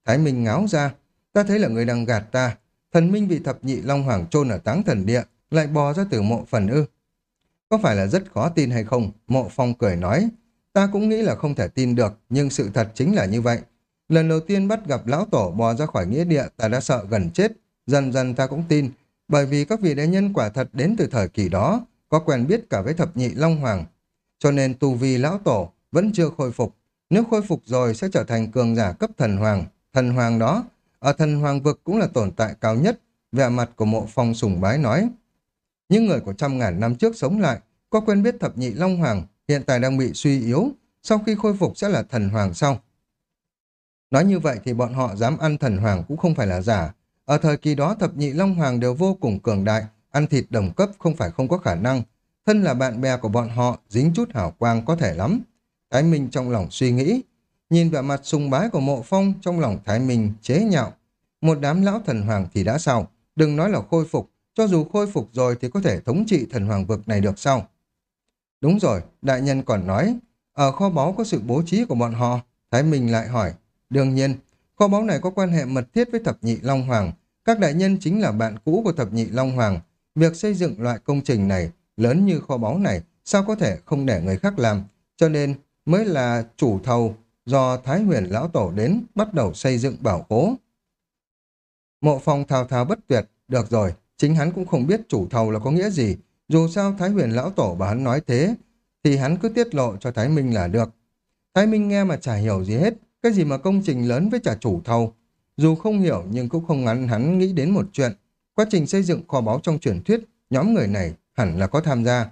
Speaker 1: Thái Minh ngáo ra, ta thấy là người đang gạt ta. Thần minh bị thập nhị Long Hoàng chôn ở táng thần địa, lại bò ra từ mộ phần ư. Có phải là rất khó tin hay không? Mộ phong cười nói. Ta cũng nghĩ là không thể tin được, nhưng sự thật chính là như vậy. Lần đầu tiên bắt gặp lão tổ bò ra khỏi nghĩa địa, ta đã sợ gần chết. Dần dần ta cũng tin, bởi vì các vị đại nhân quả thật đến từ thời kỳ đó, có quen biết cả với thập nhị Long Hoàng. Cho nên tu vi lão tổ vẫn chưa khôi phục. Nếu khôi phục rồi sẽ trở thành cường giả cấp thần hoàng. Thần hoàng đó, ở thần hoàng vực cũng là tồn tại cao nhất. Vẻ mặt của mộ phong sùng bái nói. Những người của trăm ngàn năm trước sống lại, có quen biết thập nhị Long Hoàng, hiện tại đang bị suy yếu, sau khi khôi phục sẽ là thần hoàng sau. Nói như vậy thì bọn họ dám ăn thần hoàng cũng không phải là giả. Ở thời kỳ đó thập nhị Long Hoàng đều vô cùng cường đại, ăn thịt đồng cấp không phải không có khả năng. Thân là bạn bè của bọn họ, dính chút hảo quang có thể lắm. Thái Minh trong lòng suy nghĩ, nhìn vẻ mặt sùng bái của mộ phong trong lòng Thái Minh chế nhạo. Một đám lão thần hoàng thì đã sao, đừng nói là khôi phục, cho dù khôi phục rồi thì có thể thống trị thần hoàng vực này được sao? Đúng rồi, đại nhân còn nói, ở kho báu có sự bố trí của bọn họ. Thái Minh lại hỏi, đương nhiên, kho báu này có quan hệ mật thiết với thập nhị Long Hoàng. Các đại nhân chính là bạn cũ của thập nhị Long Hoàng. Việc xây dựng loại công trình này, lớn như kho báu này, sao có thể không để người khác làm? Cho nên mới là chủ thầu do Thái huyền Lão Tổ đến bắt đầu xây dựng bảo cố Mộ phong thao thao bất tuyệt, được rồi, chính hắn cũng không biết chủ thầu là có nghĩa gì, dù sao Thái huyền lão tổ bà hắn nói thế, thì hắn cứ tiết lộ cho Thái Minh là được. Thái Minh nghe mà chả hiểu gì hết, cái gì mà công trình lớn với trả chủ thầu. Dù không hiểu nhưng cũng không ngắn hắn nghĩ đến một chuyện. Quá trình xây dựng kho báu trong truyền thuyết, nhóm người này hẳn là có tham gia.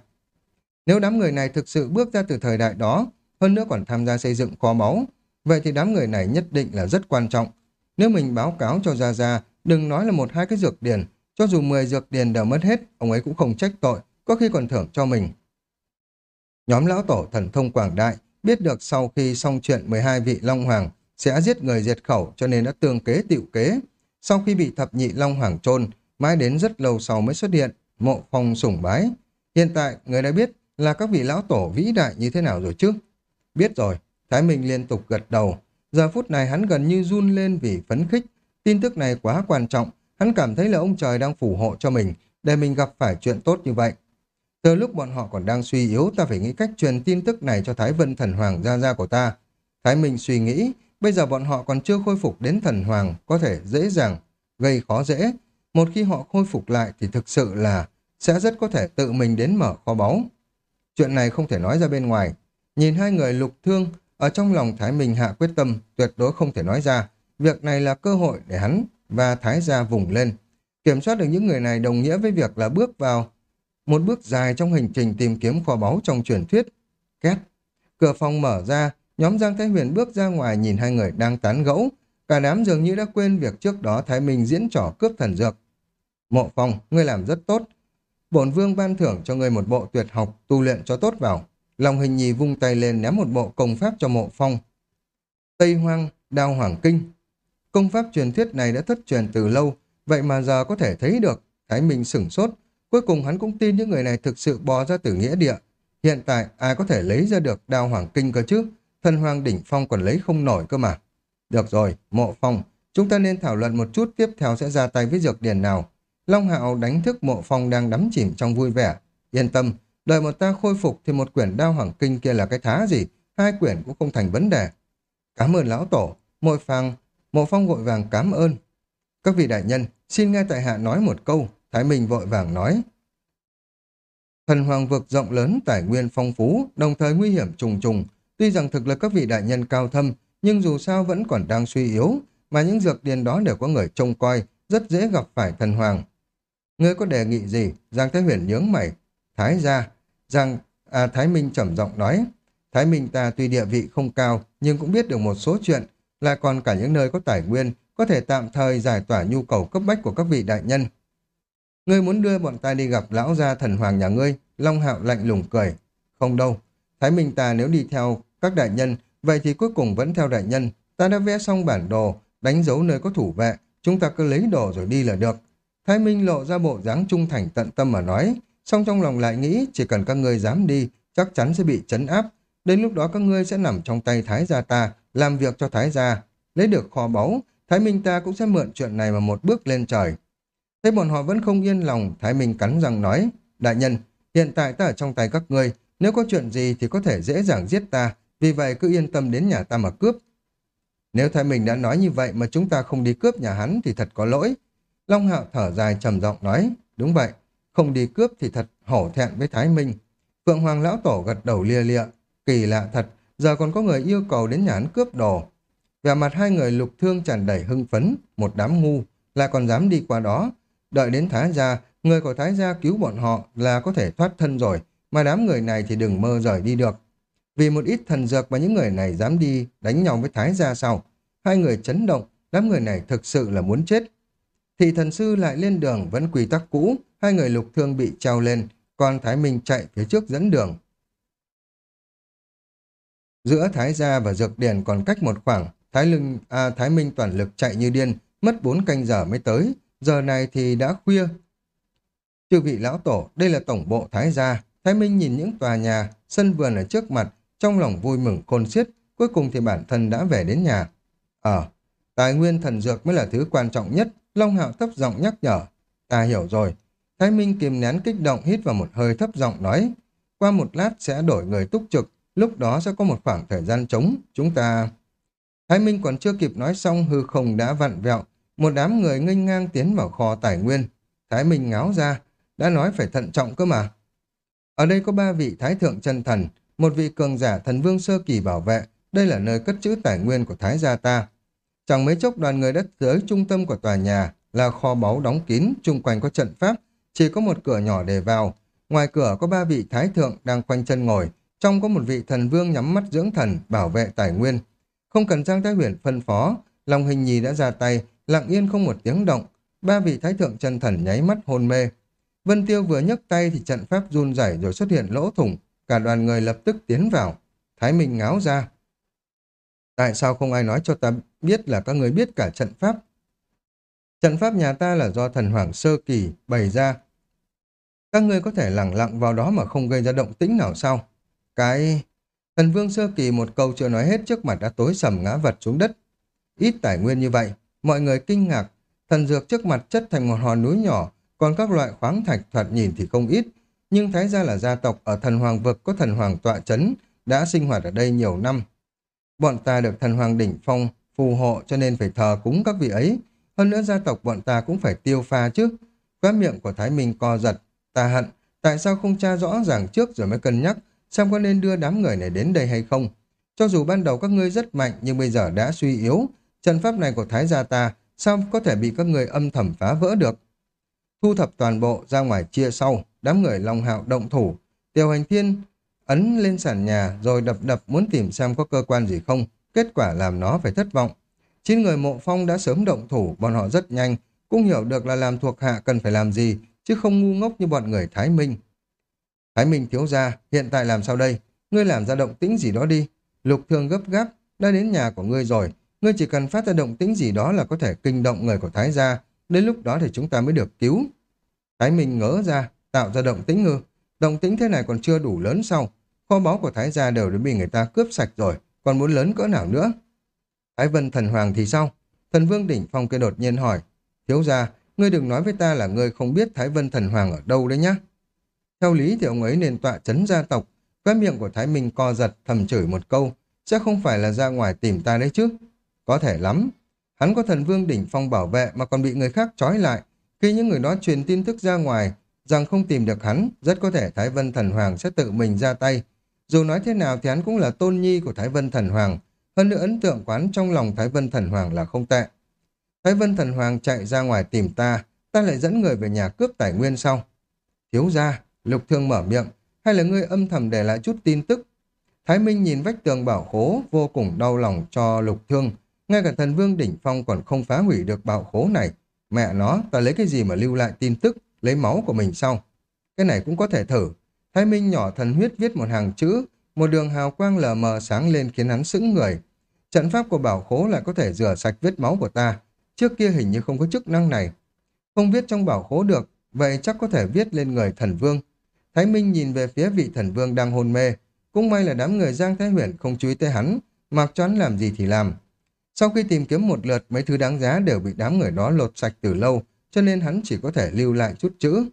Speaker 1: Nếu đám người này thực sự bước ra từ thời đại đó, hơn nữa còn tham gia xây dựng kho báu, vậy thì đám người này nhất định là rất quan trọng. Nếu mình báo cáo cho Gia Gia, đừng nói là một hai cái dược điển, cho dù 10 dược điển đều mất hết, ông ấy cũng không trách tội, có khi còn thưởng cho mình. Nhóm lão tổ thần thông quảng đại biết được sau khi xong chuyện 12 vị Long Hoàng sẽ giết người diệt khẩu cho nên đã tương kế tiệu kế. Sau khi bị thập nhị Long Hoàng trôn, mãi đến rất lâu sau mới xuất hiện, mộ phong sủng bái. Hiện tại, người đã biết là các vị lão tổ vĩ đại như thế nào rồi chứ? Biết rồi, Thái Minh liên tục gật đầu. Giờ phút này hắn gần như run lên vì phấn khích. Tin tức này quá quan trọng, hắn cảm thấy là ông trời đang phù hộ cho mình để mình gặp phải chuyện tốt như vậy. Từ lúc bọn họ còn đang suy yếu, ta phải nghĩ cách truyền tin tức này cho Thái Vân Thần Hoàng gia gia của ta. Thái Minh suy nghĩ, bây giờ bọn họ còn chưa khôi phục đến Thần Hoàng, có thể dễ dàng, gây khó dễ. Một khi họ khôi phục lại thì thực sự là sẽ rất có thể tự mình đến mở kho báu. Chuyện này không thể nói ra bên ngoài. Nhìn hai người lục thương, ở trong lòng Thái Minh hạ quyết tâm, tuyệt đối không thể nói ra. Việc này là cơ hội để hắn và Thái gia vùng lên. Kiểm soát được những người này đồng nghĩa với việc là bước vào một bước dài trong hành trình tìm kiếm kho báu trong truyền thuyết. Két. Cửa phòng mở ra, nhóm Giang Thái Huyền bước ra ngoài nhìn hai người đang tán gẫu. Cả đám dường như đã quên việc trước đó Thái Minh diễn trò cướp thần dược. Mộ Phong, ngươi làm rất tốt. Bổn vương ban thưởng cho ngươi một bộ tuyệt học tu luyện cho tốt vào. Lòng hình nhì vung tay lên ném một bộ công pháp cho Mộ Phong. Tây Hoang, Đao Hoàng Kinh. Công pháp truyền thuyết này đã thất truyền từ lâu, vậy mà giờ có thể thấy được. Thái Minh sửng sốt, Cuối cùng hắn cũng tin những người này thực sự bò ra từ nghĩa địa. Hiện tại ai có thể lấy ra được đao hoàng kinh cơ chứ? Thần hoàng đỉnh phong còn lấy không nổi cơ mà. Được rồi, mộ phong, chúng ta nên thảo luận một chút tiếp theo sẽ ra tay với dược điển nào. Long Hạo đánh thức mộ phong đang đắm chìm trong vui vẻ. Yên tâm, đợi một ta khôi phục thì một quyển đao hoàng kinh kia là cái thá gì, hai quyển cũng không thành vấn đề. Cảm ơn lão tổ, mộ phong, mộ phong vội vàng cảm ơn. Các vị đại nhân, xin nghe tại hạ nói một câu, Thái Minh vội vàng nói. Thần hoàng vực rộng lớn, tài nguyên phong phú, đồng thời nguy hiểm trùng trùng. Tuy rằng thực lực các vị đại nhân cao thâm, nhưng dù sao vẫn còn đang suy yếu, mà những dược điền đó đều có người trông coi, rất dễ gặp phải thần hoàng. Ngươi có đề nghị gì? Giang Thái Huyền nhướng mày. Thái gia. Giang, à, Thái Minh trầm giọng nói. Thái Minh ta tuy địa vị không cao, nhưng cũng biết được một số chuyện, lại còn cả những nơi có tài nguyên, có thể tạm thời giải tỏa nhu cầu cấp bách của các vị đại nhân. Ngươi muốn đưa bọn ta đi gặp lão gia thần hoàng nhà ngươi, Long Hạo lạnh lùng cười. Không đâu, Thái Minh ta nếu đi theo các đại nhân, vậy thì cuối cùng vẫn theo đại nhân. Ta đã vẽ xong bản đồ, đánh dấu nơi có thủ vệ, chúng ta cứ lấy đồ rồi đi là được. Thái Minh lộ ra bộ dáng trung thành tận tâm mà nói, song trong lòng lại nghĩ chỉ cần các ngươi dám đi, chắc chắn sẽ bị chấn áp. Đến lúc đó các ngươi sẽ nằm trong tay Thái gia ta, làm việc cho Thái gia. Lấy được kho báu, Thái Minh ta cũng sẽ mượn chuyện này mà một bước lên trời. Thế bọn họ vẫn không yên lòng, Thái Minh cắn răng nói, đại nhân, hiện tại ta ở trong tay các ngươi, nếu có chuyện gì thì có thể dễ dàng giết ta, vì vậy cứ yên tâm đến nhà ta mà cướp. Nếu Thái Minh đã nói như vậy mà chúng ta không đi cướp nhà hắn thì thật có lỗi. Long Hạo thở dài trầm giọng nói, đúng vậy, không đi cướp thì thật hổ thẹn với Thái Minh. Phượng Hoàng Lão Tổ gật đầu lia lịa, kỳ lạ thật, giờ còn có người yêu cầu đến nhà hắn cướp đồ. Vẻ mặt hai người lục thương tràn đầy hưng phấn, một đám ngu, lại còn dám đi qua đó. Đợi đến Thái Gia, người của Thái Gia cứu bọn họ là có thể thoát thân rồi, mà đám người này thì đừng mơ rời đi được. Vì một ít thần dược mà những người này dám đi đánh nhau với Thái Gia sau. Hai người chấn động, đám người này thực sự là muốn chết. Thị thần sư lại lên đường vẫn quy tắc cũ, hai người lục thương bị treo lên, còn Thái Minh chạy phía trước dẫn đường. Giữa Thái Gia và Dược Điền còn cách một khoảng, Thái, Lưng, à, Thái Minh toàn lực chạy như điên, mất bốn canh giờ mới tới, giờ này thì đã khuya. Chư vị lão tổ, đây là tổng bộ Thái Gia, Thái Minh nhìn những tòa nhà, sân vườn ở trước mặt, trong lòng vui mừng khôn xiết, cuối cùng thì bản thân đã về đến nhà. Ờ, tài nguyên thần dược mới là thứ quan trọng nhất, Long Hạo thấp giọng nhắc nhở. Ta hiểu rồi. Thái Minh kìm nén kích động hít vào một hơi thấp giọng nói. Qua một lát sẽ đổi người túc trực, lúc đó sẽ có một khoảng thời gian trống, chúng ta... Thái Minh còn chưa kịp nói xong hư không đã vặn vẹo, một đám người nghênh ngang tiến vào kho tài nguyên. Thái Minh ngáo ra, đã nói phải thận trọng cơ mà. Ở đây có ba vị Thái Thượng chân Thần, một vị cường giả thần vương sơ kỳ bảo vệ, đây là nơi cất trữ tài nguyên của Thái gia ta. Chẳng mấy chốc đoàn người đất tới trung tâm của tòa nhà là kho báu đóng kín, chung quanh có trận pháp, chỉ có một cửa nhỏ để vào. Ngoài cửa có ba vị Thái Thượng đang quanh chân ngồi, trong có một vị thần vương nhắm mắt dưỡng thần, bảo vệ tài nguyên. Không cần Giang Thái Huyền phân phó, Long Hình Nhi đã ra tay, lặng yên không một tiếng động. Ba vị Thái Thượng chân thần nháy mắt hôn mê. Vân Tiêu vừa nhấc tay thì trận pháp run rẩy rồi xuất hiện lỗ thủng, cả đoàn người lập tức tiến vào. Thái Minh ngáo ra. Tại sao không ai nói cho ta biết là các người biết cả trận pháp? Trận pháp nhà ta là do thần hoàng sơ kỳ bày ra. Các ngươi có thể lẳng lặng vào đó mà không gây ra động tĩnh nào sao? Cái... Thần vương sơ kỳ một câu chưa nói hết trước mặt đã tối sầm ngã vật xuống đất. Ít tài nguyên như vậy, mọi người kinh ngạc. Thần dược trước mặt chất thành một hòn núi nhỏ, còn các loại khoáng thạch thoạt nhìn thì không ít. Nhưng thái ra là gia tộc ở thần hoàng vực có thần hoàng tọa chấn, đã sinh hoạt ở đây nhiều năm. Bọn ta được thần hoàng đỉnh phong phù hộ cho nên phải thờ cúng các vị ấy. Hơn nữa gia tộc bọn ta cũng phải tiêu pha chứ. Quá miệng của Thái Minh co giật. Ta hận, tại sao không tra rõ ràng trước rồi mới cân nhắc xem có nên đưa đám người này đến đây hay không. Cho dù ban đầu các ngươi rất mạnh nhưng bây giờ đã suy yếu, trận pháp này của Thái gia ta sao có thể bị các người âm thầm phá vỡ được. Thu thập toàn bộ ra ngoài chia sau, đám người Long Hạo động thủ. Tiêu hành thiên ấn lên sàn nhà rồi đập đập muốn tìm xem có cơ quan gì không. Kết quả làm nó phải thất vọng. Chín người mộ phong đã sớm động thủ, bọn họ rất nhanh, cũng hiểu được là làm thuộc hạ cần phải làm gì, chứ không ngu ngốc như bọn người Thái Minh. Thái Minh thiếu ra, hiện tại làm sao đây? Ngươi làm ra động tĩnh gì đó đi. Lục thương gấp gáp, đã đến nhà của ngươi rồi. Ngươi chỉ cần phát ra động tĩnh gì đó là có thể kinh động người của Thái gia. Đến lúc đó thì chúng ta mới được cứu. Thái Minh ngỡ ra, tạo ra động tĩnh ngư. Động tĩnh thế này còn chưa đủ lớn sau Kho báu của Thái gia đều đã bị người ta cướp sạch rồi, còn muốn lớn cỡ nào nữa? Thái Vân Thần Hoàng thì sao? Thần Vương Đỉnh Phong kia đột nhiên hỏi. Thiếu gia, ngươi đừng nói với ta là ngươi không biết Thái Vân Thần Hoàng ở đâu đấy nhá. Theo lý thì ông ấy nên tọa chấn gia tộc, cái miệng của Thái Minh co giật thầm chửi một câu, sẽ không phải là ra ngoài tìm ta đấy chứ. Có thể lắm. Hắn có thần vương đỉnh phong bảo vệ mà còn bị người khác trói lại. Khi những người đó truyền tin tức ra ngoài rằng không tìm được hắn, rất có thể Thái Vân Thần Hoàng sẽ tự mình ra tay. Dù nói thế nào thì hắn cũng là tôn nhi của Thái Vân Thần Hoàng. Hơn nữa ấn tượng quán trong lòng Thái Vân Thần Hoàng là không tệ. Thái Vân Thần Hoàng chạy ra ngoài tìm ta, ta lại dẫn người về nhà cướp tài nguyên sau. Thiếu ra, Lục Thương mở miệng, hay là ngươi âm thầm để lại chút tin tức. Thái Minh nhìn vách tường bảo khố, vô cùng đau lòng cho Lục Thương. Ngay cả thần vương đỉnh phong còn không phá hủy được bảo khố này. Mẹ nó, ta lấy cái gì mà lưu lại tin tức, lấy máu của mình sau. Cái này cũng có thể thử. Thái Minh nhỏ thần huyết viết một hàng chữ, một đường hào quang lờ mờ sáng lên khiến hắn sững người. Trận pháp của bảo khố lại có thể rửa sạch vết máu của ta. Trước kia hình như không có chức năng này. Không viết trong bảo khố được, vậy chắc có thể viết lên người thần vương. Thái Minh nhìn về phía vị thần vương đang hôn mê. Cũng may là đám người Giang Thái Huyền không chú ý tới hắn, mặc cho hắn làm gì thì làm. Sau khi tìm kiếm một lượt, mấy thứ đáng giá đều bị đám người đó lột sạch từ lâu, cho nên hắn chỉ có thể lưu lại chút chữ.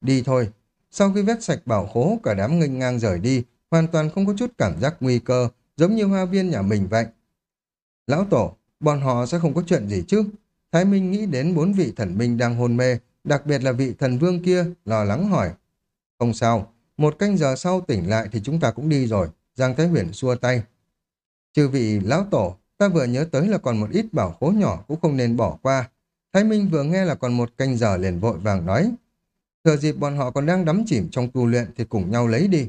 Speaker 1: Đi thôi. Sau khi vét sạch bảo khố, cả đám nghênh ngang rời đi, hoàn toàn không có chút cảm giác nguy cơ, giống như hoa viên nhà mình vậy. Lão Tổ, bọn họ sẽ không có chuyện gì chứ? Thái Minh nghĩ đến bốn vị thần minh đang hôn mê, đặc biệt là vị thần vương kia, lo lắng hỏi. Không sao, một canh giờ sau tỉnh lại thì chúng ta cũng đi rồi. Giang Thái Huyền xua tay. Trừ vị lão tổ, ta vừa nhớ tới là còn một ít bảo khố nhỏ cũng không nên bỏ qua. Thái Minh vừa nghe là còn một canh giờ liền vội vàng nói. Thừa dịp bọn họ còn đang đắm chìm trong tu luyện thì cùng nhau lấy đi.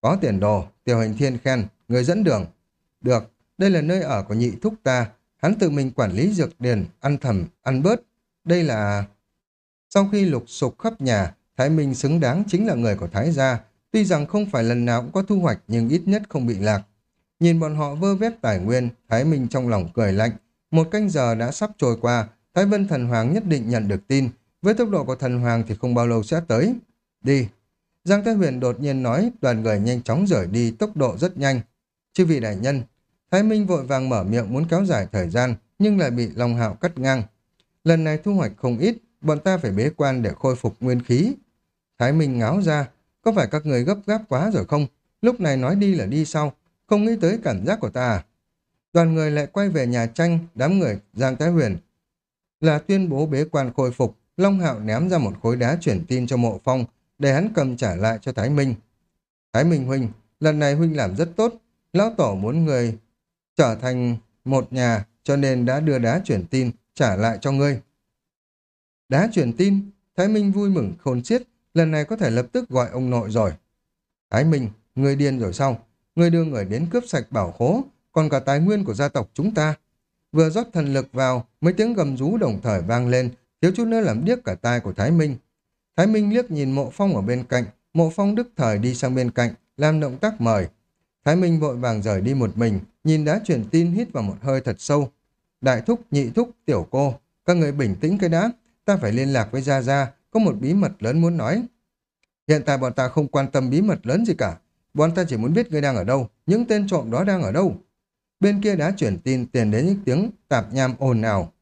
Speaker 1: Có tiền đồ, tiểu hình thiên khen, người dẫn đường. Được, đây là nơi ở của nhị thúc ta. Hắn tự mình quản lý dược điền, ăn thầm, ăn bớt. Đây là... Sau khi lục sục khắp nhà, Thái Minh xứng đáng chính là người của Thái gia. Tuy rằng không phải lần nào cũng có thu hoạch nhưng ít nhất không bị lạc. Nhìn bọn họ vơ vét tài nguyên, Thái Minh trong lòng cười lạnh. Một canh giờ đã sắp trôi qua, Thái Vân Thần Hoàng nhất định nhận được tin. Với tốc độ của Thần Hoàng thì không bao lâu sẽ tới. Đi. Giang Thái Huyền đột nhiên nói, đoàn người nhanh chóng rời đi, tốc độ rất nhanh. Chư vị đại nhân, Thái Minh vội vàng mở miệng muốn kéo dài thời gian, nhưng lại bị Long Hạo cắt ngang. Lần này thu hoạch không ít, bọn ta phải bế quan để khôi phục nguyên khí. Thái Minh ngáo ra, có phải các người gấp gáp quá rồi không? Lúc này nói đi là đi sau, không nghĩ tới cảm giác của ta à? Đoàn người lại quay về nhà tranh, đám người Giang Thái Huyền. Là tuyên bố bế quan khôi phục, Long Hạo ném ra một khối đá chuyển tin cho mộ phong, để hắn cầm trả lại cho Thái Minh. Thái Minh Huynh, lần này Huynh làm rất tốt, Lão Tổ muốn người trở thành một nhà, cho nên đã đưa đá chuyển tin trả lại cho ngươi. Đá chuyển tin, Thái Minh vui mừng khôn xiết, lần này có thể lập tức gọi ông nội rồi. Thái Minh, người điên rồi sao? Người đưa người đến cướp sạch bảo khố, còn cả tài nguyên của gia tộc chúng ta. Vừa rót thần lực vào, mấy tiếng gầm rú đồng thời vang lên, thiếu chút nữa làm điếc cả tai của Thái Minh. Thái Minh liếc nhìn mộ phong ở bên cạnh, mộ phong đức thời đi sang bên cạnh, làm động tác mời. Thái Minh vội vàng rời đi một mình, nhìn đã truyền tin hít vào một hơi thật sâu. Đại thúc, nhị thúc, tiểu cô, các người bình tĩnh cái đã, ta phải liên lạc với Gia Gia, có một bí mật lớn muốn nói. Hiện tại bọn ta không quan tâm bí mật lớn gì cả. Bọn ta chỉ muốn biết ngươi đang ở đâu, những tên trộm đó đang ở đâu. Bên kia đã chuyển tin tiền đến những tiếng tạp nham ồn ào.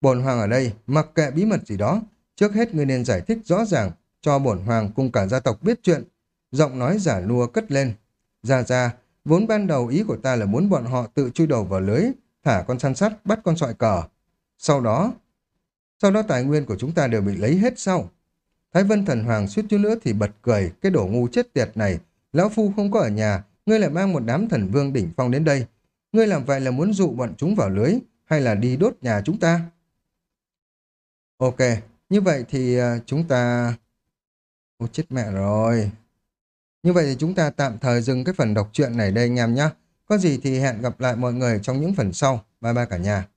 Speaker 1: Bổn hoàng ở đây, mặc kệ bí mật gì đó, trước hết ngươi nên giải thích rõ ràng cho bổn hoàng cùng cả gia tộc biết chuyện. Giọng nói giả lua cất lên. Ra ra, vốn ban đầu ý của ta là muốn bọn họ tự chui đầu vào lưới, thả con săn sắt, bắt con sọi cờ. Sau đó, sau đó tài nguyên của chúng ta đều bị lấy hết sau. Thái Vân Thần Hoàng suýt chút nữa thì bật cười, cái đổ ngu chết tiệt này. Lão Phu không có ở nhà, ngươi lại mang một đám thần vương đỉnh phong đến đây. Ngươi làm vậy là muốn dụ bọn chúng vào lưới, hay là đi đốt nhà chúng ta? Ok, như vậy thì à, chúng ta... Ô chết mẹ rồi. Như vậy thì chúng ta tạm thời dừng cái phần đọc truyện này đây anh em nhé. Có gì thì hẹn gặp lại mọi người trong những phần sau. Bye bye cả nhà.